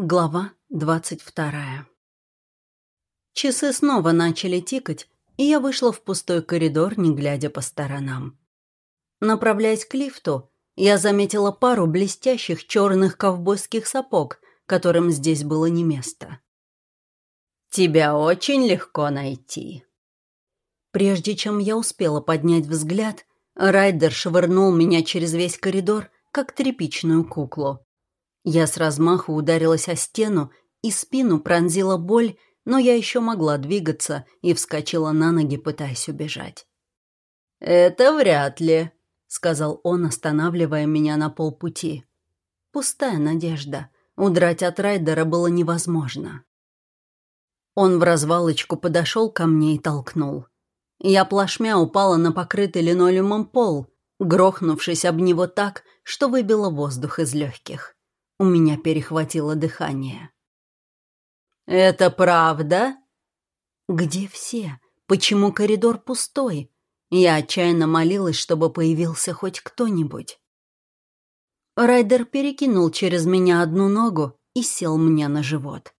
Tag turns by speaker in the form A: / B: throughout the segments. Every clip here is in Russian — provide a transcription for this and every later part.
A: Глава двадцать вторая Часы снова начали тикать, и я вышла в пустой коридор, не глядя по сторонам. Направляясь к лифту, я заметила пару блестящих черных ковбойских сапог, которым здесь было не место. «Тебя очень легко найти». Прежде чем я успела поднять взгляд, Райдер швырнул меня через весь коридор, как тряпичную куклу. Я с размаху ударилась о стену, и спину пронзила боль, но я еще могла двигаться и вскочила на ноги, пытаясь убежать. «Это вряд ли», — сказал он, останавливая меня на полпути. Пустая надежда. Удрать от Райдера было невозможно. Он в развалочку подошел ко мне и толкнул. Я плашмя упала на покрытый линолеумом пол, грохнувшись об него так, что выбило воздух из легких. У меня перехватило дыхание. «Это правда?» «Где все? Почему коридор пустой?» Я отчаянно молилась, чтобы появился хоть кто-нибудь. Райдер перекинул через меня одну ногу и сел мне на живот.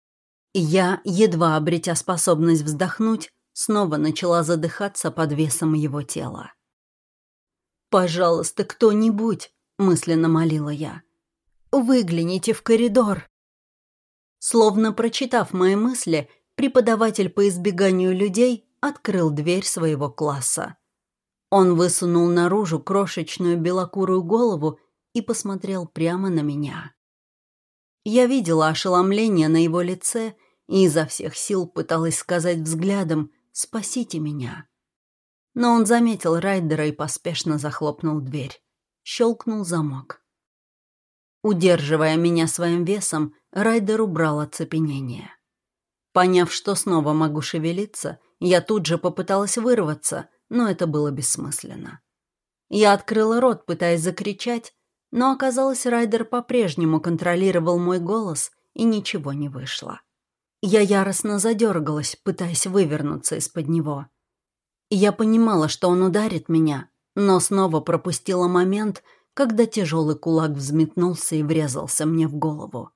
A: Я, едва обретя способность вздохнуть, снова начала задыхаться под весом его тела. «Пожалуйста, кто-нибудь!» — мысленно молила я. «Выгляните в коридор!» Словно прочитав мои мысли, преподаватель по избеганию людей открыл дверь своего класса. Он высунул наружу крошечную белокурую голову и посмотрел прямо на меня. Я видела ошеломление на его лице и изо всех сил пыталась сказать взглядом «Спасите меня». Но он заметил Райдера и поспешно захлопнул дверь. Щелкнул замок. Удерживая меня своим весом, Райдер убрал оцепенение. Поняв, что снова могу шевелиться, я тут же попыталась вырваться, но это было бессмысленно. Я открыла рот, пытаясь закричать, но оказалось, Райдер по-прежнему контролировал мой голос, и ничего не вышло. Я яростно задергалась, пытаясь вывернуться из-под него. Я понимала, что он ударит меня, но снова пропустила момент, когда тяжелый кулак взметнулся и врезался мне в голову.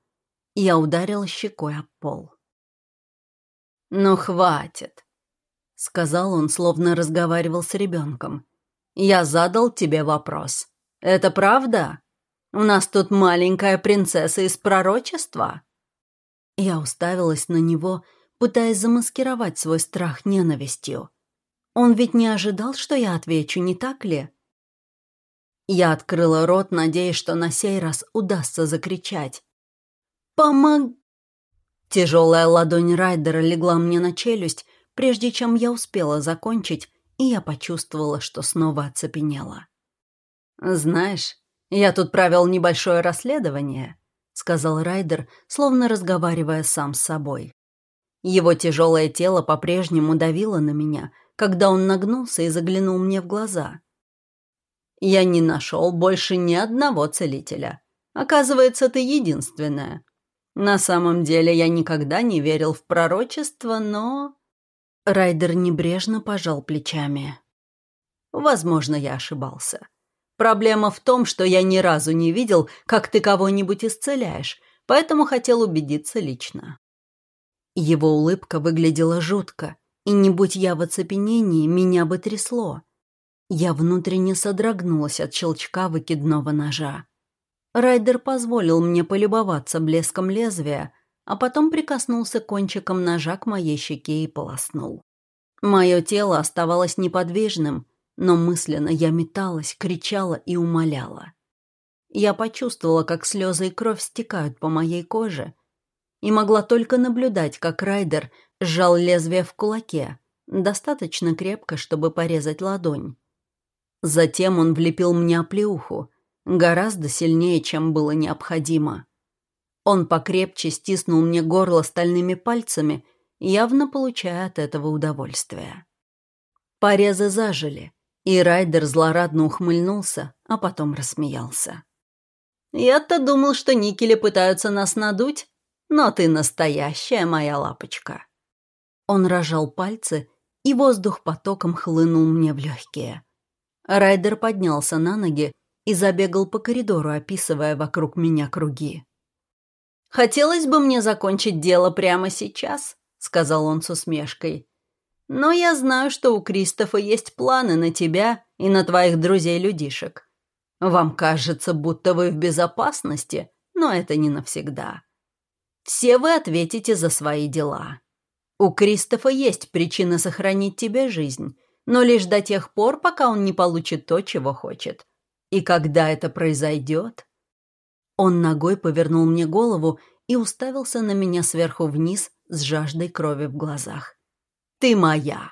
A: Я ударила щекой об пол. «Ну, хватит», — сказал он, словно разговаривал с ребенком. «Я задал тебе вопрос. Это правда? У нас тут маленькая принцесса из пророчества?» Я уставилась на него, пытаясь замаскировать свой страх ненавистью. Он ведь не ожидал, что я отвечу, не так ли? Я открыла рот, надеясь, что на сей раз удастся закричать. «Помог...» Тяжелая ладонь Райдера легла мне на челюсть, прежде чем я успела закончить, и я почувствовала, что снова оцепенела. «Знаешь, я тут провел небольшое расследование», — сказал Райдер, словно разговаривая сам с собой. Его тяжелое тело по-прежнему давило на меня, когда он нагнулся и заглянул мне в глаза я не нашел больше ни одного целителя. Оказывается, ты единственная. На самом деле я никогда не верил в пророчество, но...» Райдер небрежно пожал плечами. «Возможно, я ошибался. Проблема в том, что я ни разу не видел, как ты кого-нибудь исцеляешь, поэтому хотел убедиться лично». Его улыбка выглядела жутко, и не будь я в оцепенении, меня бы трясло. Я внутренне содрогнулась от щелчка выкидного ножа. Райдер позволил мне полюбоваться блеском лезвия, а потом прикоснулся кончиком ножа к моей щеке и полоснул. Мое тело оставалось неподвижным, но мысленно я металась, кричала и умоляла. Я почувствовала, как слезы и кровь стекают по моей коже, и могла только наблюдать, как Райдер сжал лезвие в кулаке, достаточно крепко, чтобы порезать ладонь. Затем он влепил мне оплеуху, гораздо сильнее, чем было необходимо. Он покрепче стиснул мне горло стальными пальцами, явно получая от этого удовольствие. Порезы зажили, и Райдер злорадно ухмыльнулся, а потом рассмеялся. «Я-то думал, что никели пытаются нас надуть, но ты настоящая моя лапочка». Он рожал пальцы, и воздух потоком хлынул мне в легкие. Райдер поднялся на ноги и забегал по коридору, описывая вокруг меня круги. Хотелось бы мне закончить дело прямо сейчас», — сказал он с усмешкой. «Но я знаю, что у Кристофа есть планы на тебя и на твоих друзей-людишек. Вам кажется, будто вы в безопасности, но это не навсегда. Все вы ответите за свои дела. У Кристофа есть причина сохранить тебе жизнь, но лишь до тех пор, пока он не получит то, чего хочет. И когда это произойдет, он ногой повернул мне голову и уставился на меня сверху вниз с жаждой крови в глазах. «Ты моя!»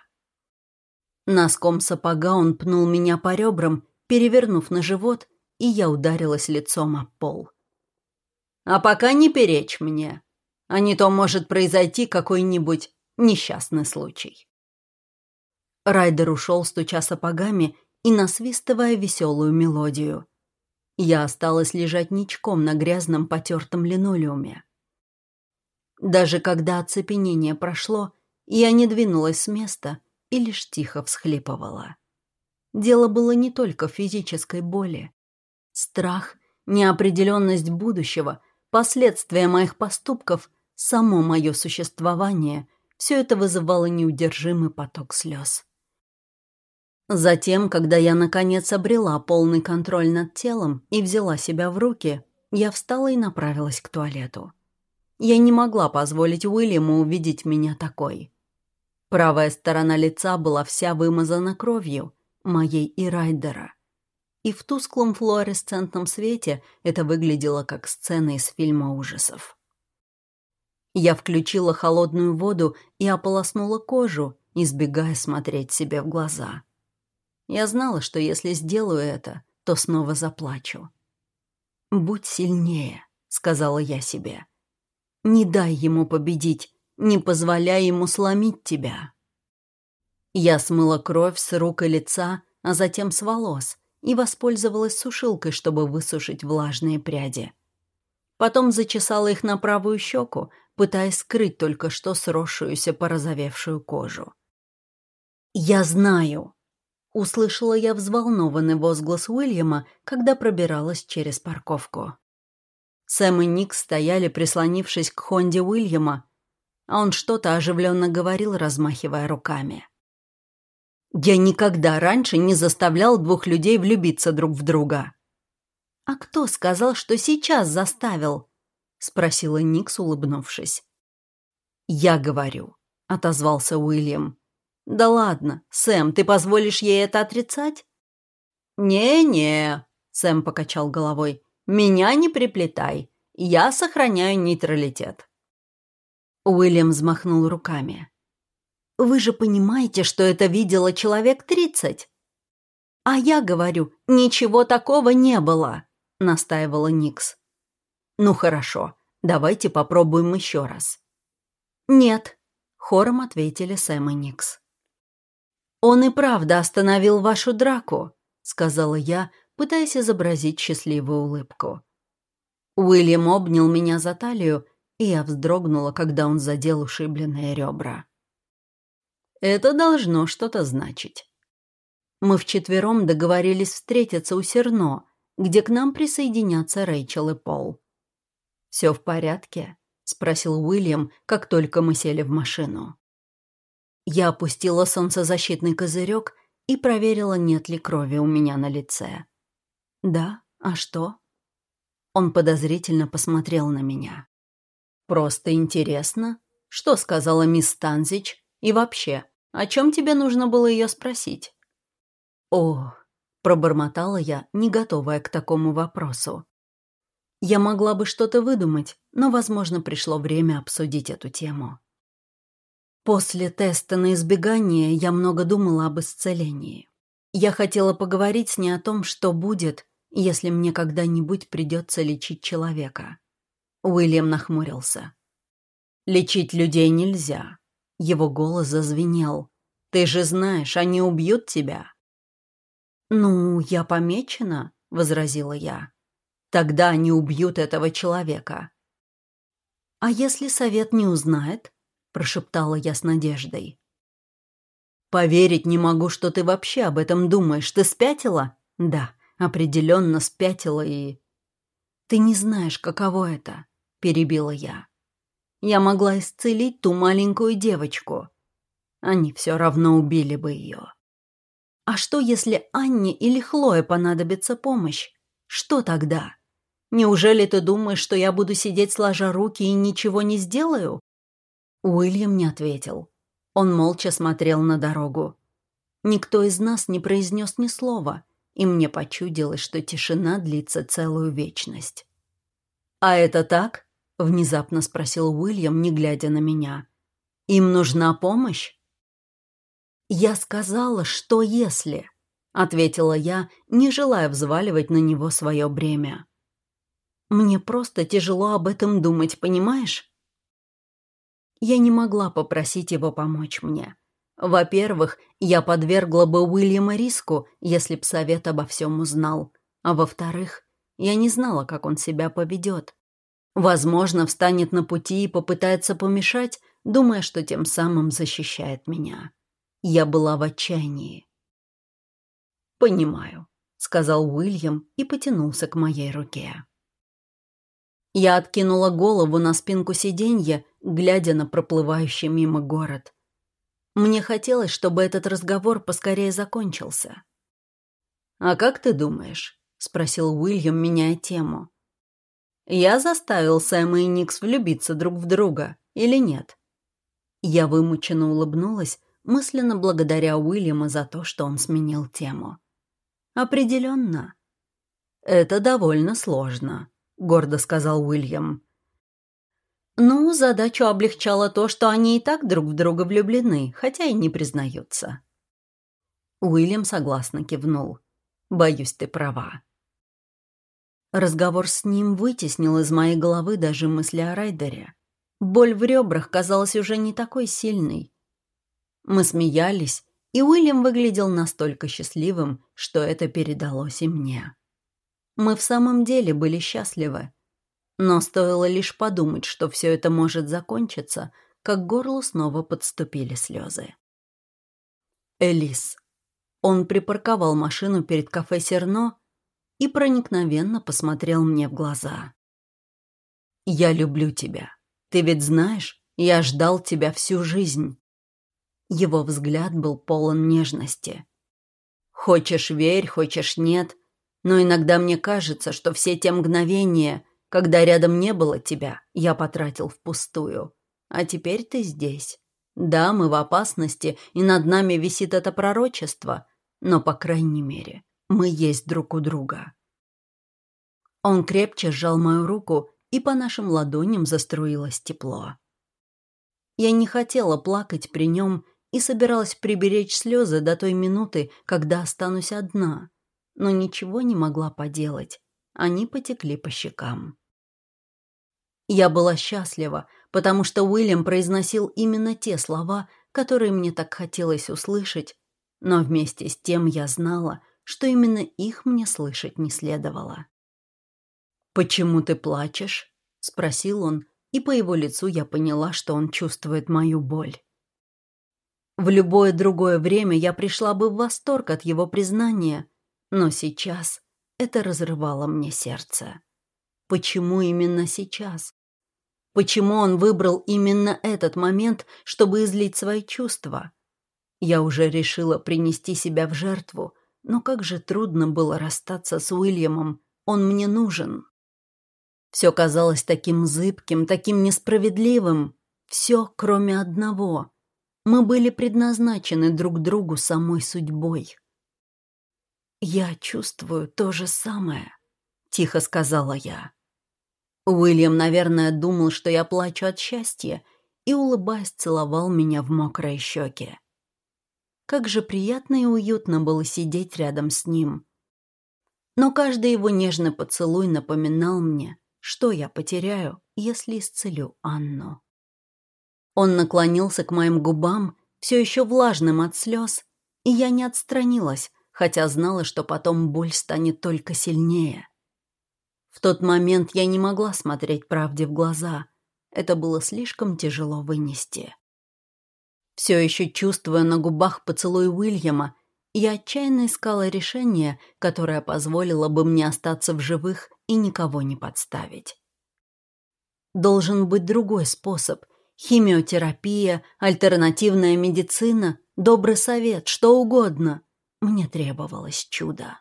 A: Носком сапога он пнул меня по ребрам, перевернув на живот, и я ударилась лицом об пол. «А пока не перечь мне, а не то может произойти какой-нибудь несчастный случай». Райдер ушел, стуча сапогами и насвистывая веселую мелодию. Я осталась лежать ничком на грязном потертом линолеуме. Даже когда оцепенение прошло, я не двинулась с места и лишь тихо всхлипывала. Дело было не только в физической боли. Страх, неопределенность будущего, последствия моих поступков, само мое существование — все это вызывало неудержимый поток слез. Затем, когда я наконец обрела полный контроль над телом и взяла себя в руки, я встала и направилась к туалету. Я не могла позволить Уильяму увидеть меня такой. Правая сторона лица была вся вымазана кровью, моей и Райдера. И в тусклом флуоресцентном свете это выглядело как сцена из фильма ужасов. Я включила холодную воду и ополоснула кожу, избегая смотреть себе в глаза. Я знала, что если сделаю это, то снова заплачу. «Будь сильнее», — сказала я себе. «Не дай ему победить, не позволяй ему сломить тебя». Я смыла кровь с рук и лица, а затем с волос, и воспользовалась сушилкой, чтобы высушить влажные пряди. Потом зачесала их на правую щеку, пытаясь скрыть только что сросшуюся порозовевшую кожу. «Я знаю», Услышала я взволнованный возглас Уильяма, когда пробиралась через парковку. Сэм и Ник стояли, прислонившись к Хонде Уильяма, а он что-то оживленно говорил, размахивая руками. «Я никогда раньше не заставлял двух людей влюбиться друг в друга». «А кто сказал, что сейчас заставил?» — спросила Никс, улыбнувшись. «Я говорю», — отозвался Уильям. «Да ладно, Сэм, ты позволишь ей это отрицать?» «Не-не», — Сэм покачал головой, — «меня не приплетай. Я сохраняю нейтралитет». Уильям взмахнул руками. «Вы же понимаете, что это видело человек тридцать?» «А я говорю, ничего такого не было», — настаивала Никс. «Ну хорошо, давайте попробуем еще раз». «Нет», — хором ответили Сэм и Никс. «Он и правда остановил вашу драку», — сказала я, пытаясь изобразить счастливую улыбку. Уильям обнял меня за талию, и я вздрогнула, когда он задел ушибленные ребра. Это должно что-то значить. Мы вчетвером договорились встретиться у Серно, где к нам присоединятся Рэйчел и Пол. «Все в порядке?» — спросил Уильям, как только мы сели в машину. Я опустила солнцезащитный козырек и проверила, нет ли крови у меня на лице. «Да? А что?» Он подозрительно посмотрел на меня. «Просто интересно, что сказала мисс Танзич и вообще, о чем тебе нужно было ее спросить?» «О!» — пробормотала я, не готовая к такому вопросу. Я могла бы что-то выдумать, но, возможно, пришло время обсудить эту тему. После теста на избегание я много думала об исцелении. Я хотела поговорить с ней о том, что будет, если мне когда-нибудь придется лечить человека. Уильям нахмурился. «Лечить людей нельзя». Его голос зазвенел. «Ты же знаешь, они убьют тебя». «Ну, я помечена», — возразила я. «Тогда они убьют этого человека». «А если совет не узнает?» — прошептала я с надеждой. «Поверить не могу, что ты вообще об этом думаешь. Ты спятила?» «Да, определенно спятила и...» «Ты не знаешь, каково это. перебила я. «Я могла исцелить ту маленькую девочку. Они все равно убили бы ее. А что, если Анне или Хлое понадобится помощь? Что тогда? Неужели ты думаешь, что я буду сидеть сложа руки и ничего не сделаю?» Уильям не ответил. Он молча смотрел на дорогу. Никто из нас не произнес ни слова, и мне почудилось, что тишина длится целую вечность. «А это так?» — внезапно спросил Уильям, не глядя на меня. «Им нужна помощь?» «Я сказала, что если...» — ответила я, не желая взваливать на него свое бремя. «Мне просто тяжело об этом думать, понимаешь?» Я не могла попросить его помочь мне. Во-первых, я подвергла бы Уильяма риску, если б совет обо всем узнал. А во-вторых, я не знала, как он себя поведет. Возможно, встанет на пути и попытается помешать, думая, что тем самым защищает меня. Я была в отчаянии. «Понимаю», — сказал Уильям и потянулся к моей руке. Я откинула голову на спинку сиденья, глядя на проплывающий мимо город. Мне хотелось, чтобы этот разговор поскорее закончился. «А как ты думаешь?» — спросил Уильям, меняя тему. «Я заставил Сэма и Никс влюбиться друг в друга, или нет?» Я вымученно улыбнулась, мысленно благодаря Уильяма за то, что он сменил тему. «Определенно». «Это довольно сложно», гордо сказал Уильям. Ну, задачу облегчало то, что они и так друг в друга влюблены, хотя и не признаются. Уильям согласно кивнул. «Боюсь, ты права». Разговор с ним вытеснил из моей головы даже мысли о Райдере. Боль в ребрах казалась уже не такой сильной. Мы смеялись, и Уильям выглядел настолько счастливым, что это передалось и мне. Мы в самом деле были счастливы. Но стоило лишь подумать, что все это может закончиться, как к горлу снова подступили слезы. Элис. Он припарковал машину перед кафе «Серно» и проникновенно посмотрел мне в глаза. «Я люблю тебя. Ты ведь знаешь, я ждал тебя всю жизнь». Его взгляд был полон нежности. «Хочешь верь, хочешь нет, но иногда мне кажется, что все те мгновения, когда рядом не было тебя, я потратил впустую. А теперь ты здесь. Да, мы в опасности, и над нами висит это пророчество, но, по крайней мере, мы есть друг у друга. Он крепче сжал мою руку, и по нашим ладоням заструилось тепло. Я не хотела плакать при нем и собиралась приберечь слезы до той минуты, когда останусь одна — но ничего не могла поделать. Они потекли по щекам. Я была счастлива, потому что Уильям произносил именно те слова, которые мне так хотелось услышать, но вместе с тем я знала, что именно их мне слышать не следовало. «Почему ты плачешь?» — спросил он, и по его лицу я поняла, что он чувствует мою боль. В любое другое время я пришла бы в восторг от его признания, но сейчас это разрывало мне сердце. Почему именно сейчас? Почему он выбрал именно этот момент, чтобы излить свои чувства? Я уже решила принести себя в жертву, но как же трудно было расстаться с Уильямом. Он мне нужен. Все казалось таким зыбким, таким несправедливым. Все, кроме одного. Мы были предназначены друг другу самой судьбой. «Я чувствую то же самое», — тихо сказала я. Уильям, наверное, думал, что я плачу от счастья, и, улыбаясь, целовал меня в мокрые щеки. Как же приятно и уютно было сидеть рядом с ним. Но каждый его нежный поцелуй напоминал мне, что я потеряю, если исцелю Анну. Он наклонился к моим губам, все еще влажным от слез, и я не отстранилась, хотя знала, что потом боль станет только сильнее. В тот момент я не могла смотреть правде в глаза. Это было слишком тяжело вынести. Все еще чувствуя на губах поцелуй Уильяма, я отчаянно искала решение, которое позволило бы мне остаться в живых и никого не подставить. Должен быть другой способ. Химиотерапия, альтернативная медицина, добрый совет, что угодно. Мне требовалось чудо.